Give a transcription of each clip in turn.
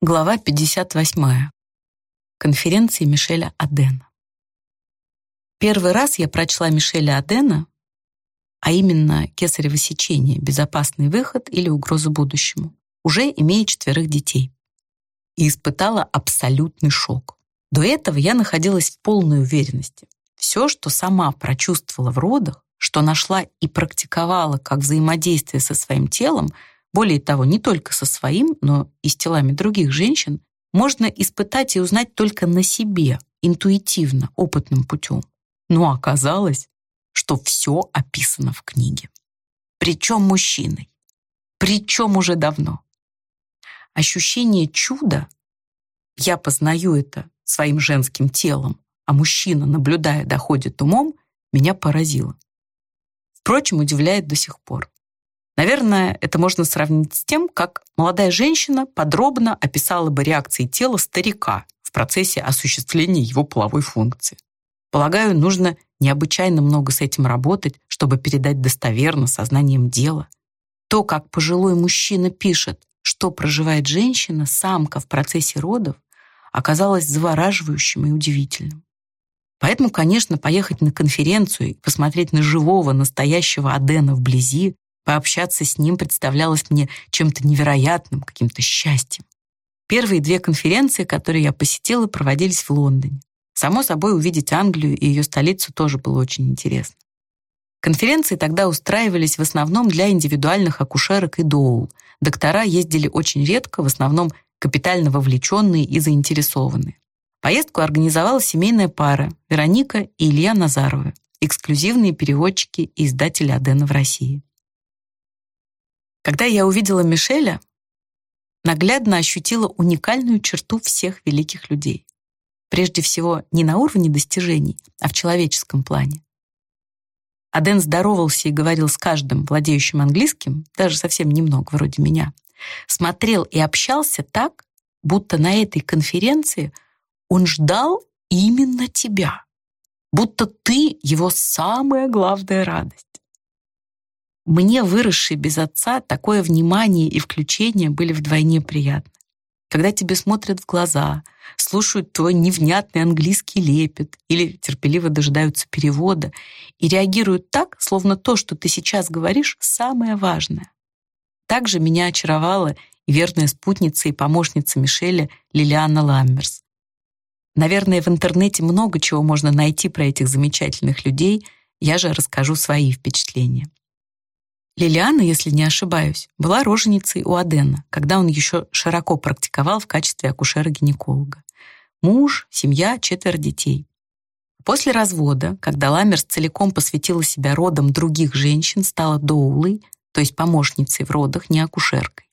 Глава 58. Конференции Мишеля Адена. Первый раз я прочла Мишеля Адена, а именно «Кесарево сечение. Безопасный выход или угроза будущему», уже имея четверых детей. И испытала абсолютный шок. До этого я находилась в полной уверенности. Все, что сама прочувствовала в родах, что нашла и практиковала как взаимодействие со своим телом — более того, не только со своим, но и с телами других женщин, можно испытать и узнать только на себе, интуитивно, опытным путем. Но оказалось, что все описано в книге. Причем мужчиной. Причем уже давно. Ощущение чуда, я познаю это своим женским телом, а мужчина, наблюдая, доходит умом, меня поразило. Впрочем, удивляет до сих пор. Наверное, это можно сравнить с тем, как молодая женщина подробно описала бы реакции тела старика в процессе осуществления его половой функции. Полагаю, нужно необычайно много с этим работать, чтобы передать достоверно сознанием дела. То, как пожилой мужчина пишет, что проживает женщина, самка в процессе родов, оказалось завораживающим и удивительным. Поэтому, конечно, поехать на конференцию и посмотреть на живого, настоящего Адена вблизи Пообщаться с ним представлялось мне чем-то невероятным, каким-то счастьем. Первые две конференции, которые я посетила, проводились в Лондоне. Само собой, увидеть Англию и ее столицу тоже было очень интересно. Конференции тогда устраивались в основном для индивидуальных акушерок и доул. Доктора ездили очень редко, в основном капитально вовлеченные и заинтересованные. Поездку организовала семейная пара Вероника и Илья Назаровы, эксклюзивные переводчики и издатели Адена в России. Когда я увидела Мишеля, наглядно ощутила уникальную черту всех великих людей. Прежде всего, не на уровне достижений, а в человеческом плане. Аден здоровался и говорил с каждым, владеющим английским, даже совсем немного, вроде меня. Смотрел и общался так, будто на этой конференции он ждал именно тебя. Будто ты его самая главная радость. Мне, выросшей без отца, такое внимание и включение были вдвойне приятны. Когда тебе смотрят в глаза, слушают твой невнятный английский лепет или терпеливо дожидаются перевода и реагируют так, словно то, что ты сейчас говоришь, самое важное. Также меня очаровала и верная спутница и помощница Мишеля Лилиана Ламмерс. Наверное, в интернете много чего можно найти про этих замечательных людей, я же расскажу свои впечатления. Лилиана, если не ошибаюсь, была роженицей у Адена, когда он еще широко практиковал в качестве акушера-гинеколога. Муж, семья, четверо детей. После развода, когда Ламерс целиком посвятила себя родам других женщин, стала доулой, то есть помощницей в родах, не акушеркой.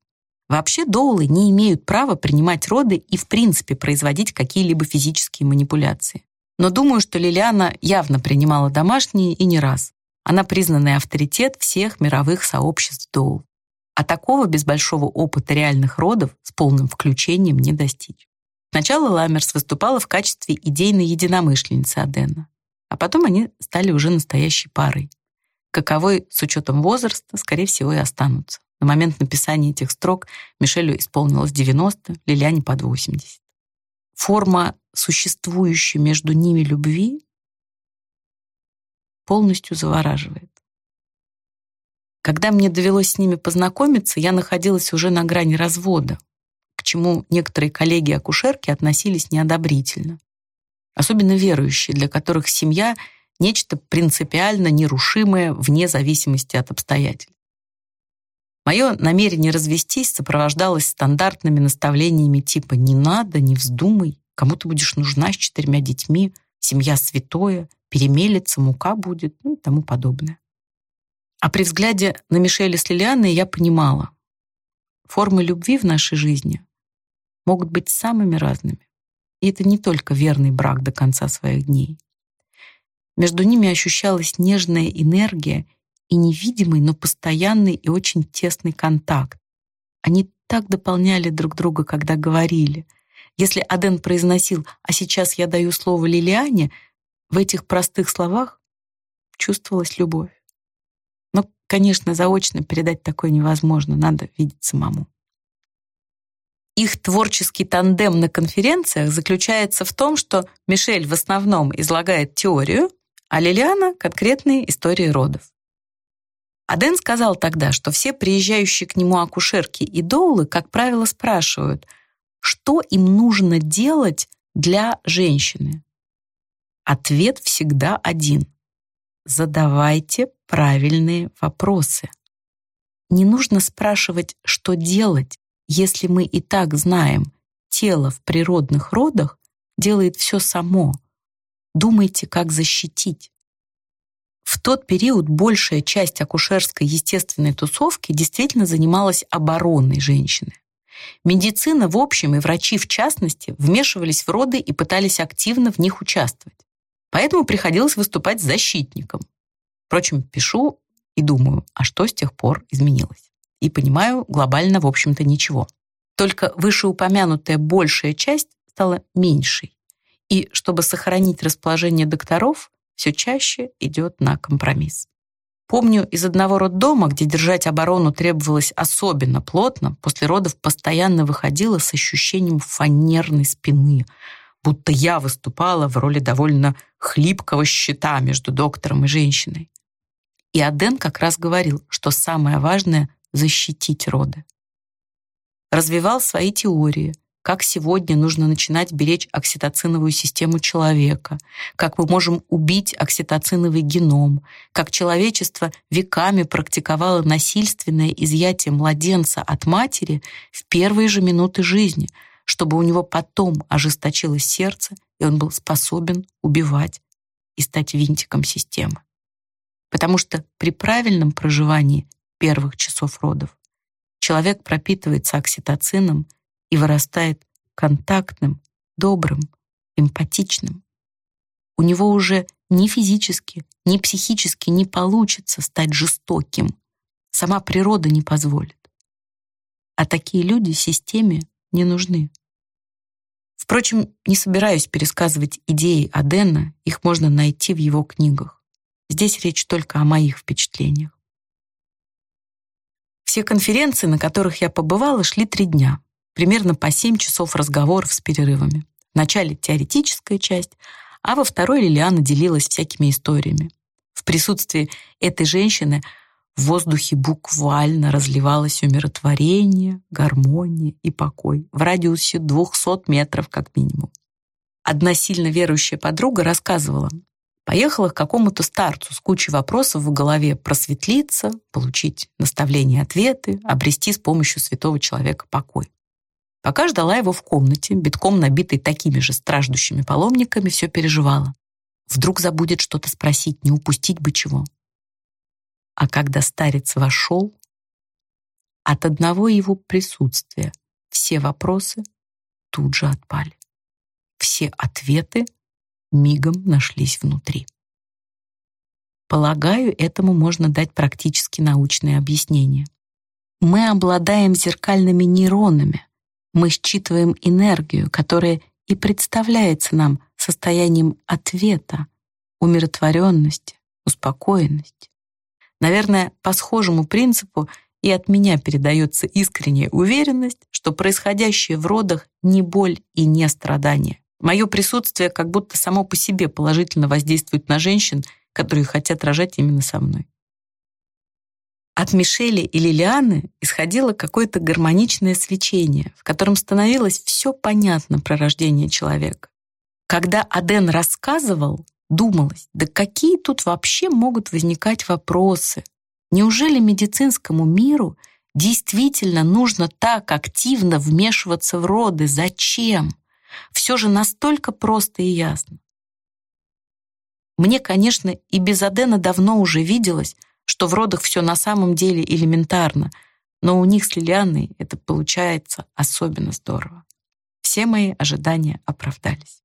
Вообще доулы не имеют права принимать роды и в принципе производить какие-либо физические манипуляции. Но думаю, что Лилиана явно принимала домашние и не раз. Она признанный авторитет всех мировых сообществ доул. А такого без большого опыта реальных родов с полным включением не достичь. Сначала Ламерс выступала в качестве идейной единомышленницы Адена, а потом они стали уже настоящей парой. Каковой, с учетом возраста, скорее всего, и останутся. На момент написания этих строк Мишелю исполнилось 90, Лилиане под 80. Форма существующей между ними любви полностью завораживает. Когда мне довелось с ними познакомиться, я находилась уже на грани развода, к чему некоторые коллеги-акушерки относились неодобрительно. Особенно верующие, для которых семья — нечто принципиально нерушимое вне зависимости от обстоятельств. Мое намерение развестись сопровождалось стандартными наставлениями типа «не надо, не вздумай, кому ты будешь нужна с четырьмя детьми, семья святое, перемелется, мука будет, ну и тому подобное. А при взгляде на Мишеля с Лилианой я понимала, формы любви в нашей жизни могут быть самыми разными. И это не только верный брак до конца своих дней. Между ними ощущалась нежная энергия и невидимый, но постоянный и очень тесный контакт. Они так дополняли друг друга, когда говорили. Если Аден произносил «а сейчас я даю слово Лилиане», в этих простых словах чувствовалась любовь. Но, конечно, заочно передать такое невозможно, надо видеть самому. Их творческий тандем на конференциях заключается в том, что Мишель в основном излагает теорию, а Лилиана — конкретные истории родов. Аден сказал тогда, что все приезжающие к нему акушерки и доулы, как правило, спрашивают, что им нужно делать для женщины. Ответ всегда один. Задавайте правильные вопросы. Не нужно спрашивать, что делать, если мы и так знаем, тело в природных родах делает все само. Думайте, как защитить. В тот период большая часть акушерской естественной тусовки действительно занималась обороной женщины. Медицина в общем и врачи в частности вмешивались в роды и пытались активно в них участвовать. Поэтому приходилось выступать защитником. Впрочем, пишу и думаю, а что с тех пор изменилось? И понимаю, глобально, в общем-то, ничего. Только вышеупомянутая большая часть стала меньшей. И чтобы сохранить расположение докторов, все чаще идет на компромисс. Помню, из одного роддома, где держать оборону требовалось особенно плотно, после родов постоянно выходила с ощущением фанерной спины, будто я выступала в роли довольно хлипкого щита между доктором и женщиной. И Аден как раз говорил, что самое важное — защитить роды. Развивал свои теории — как сегодня нужно начинать беречь окситоциновую систему человека, как мы можем убить окситоциновый геном, как человечество веками практиковало насильственное изъятие младенца от матери в первые же минуты жизни, чтобы у него потом ожесточилось сердце, и он был способен убивать и стать винтиком системы. Потому что при правильном проживании первых часов родов человек пропитывается окситоцином и вырастает контактным, добрым, эмпатичным. У него уже ни физически, ни психически не получится стать жестоким. Сама природа не позволит. А такие люди системе не нужны. Впрочем, не собираюсь пересказывать идеи Адена, их можно найти в его книгах. Здесь речь только о моих впечатлениях. Все конференции, на которых я побывала, шли три дня примерно по 7 часов разговоров с перерывами. Вначале теоретическая часть, а во второй Лилиана делилась всякими историями. В присутствии этой женщины в воздухе буквально разливалось умиротворение, гармония и покой в радиусе 200 метров как минимум. Одна сильно верующая подруга рассказывала, поехала к какому-то старцу с кучей вопросов в голове просветлиться, получить наставления и ответы, обрести с помощью святого человека покой. Пока ждала его в комнате, битком набитой такими же страждущими паломниками, все переживала. Вдруг забудет что-то спросить, не упустить бы чего. А когда старец вошел, от одного его присутствия все вопросы тут же отпали. Все ответы мигом нашлись внутри. Полагаю, этому можно дать практически научное объяснение. Мы обладаем зеркальными нейронами, мы считываем энергию, которая и представляется нам состоянием ответа, умиротворенности, успокоенности. Наверное, по схожему принципу и от меня передается искренняя уверенность, что происходящее в родах не боль и не страдание. Мое присутствие как будто само по себе положительно воздействует на женщин, которые хотят рожать именно со мной. От Мишели и Лилианы исходило какое-то гармоничное свечение, в котором становилось все понятно про рождение человека. Когда Аден рассказывал, думалось, да какие тут вообще могут возникать вопросы? Неужели медицинскому миру действительно нужно так активно вмешиваться в роды? Зачем? Все же настолько просто и ясно. Мне, конечно, и без Адена давно уже виделось, что в родах все на самом деле элементарно, но у них с Лилианой это получается особенно здорово. Все мои ожидания оправдались.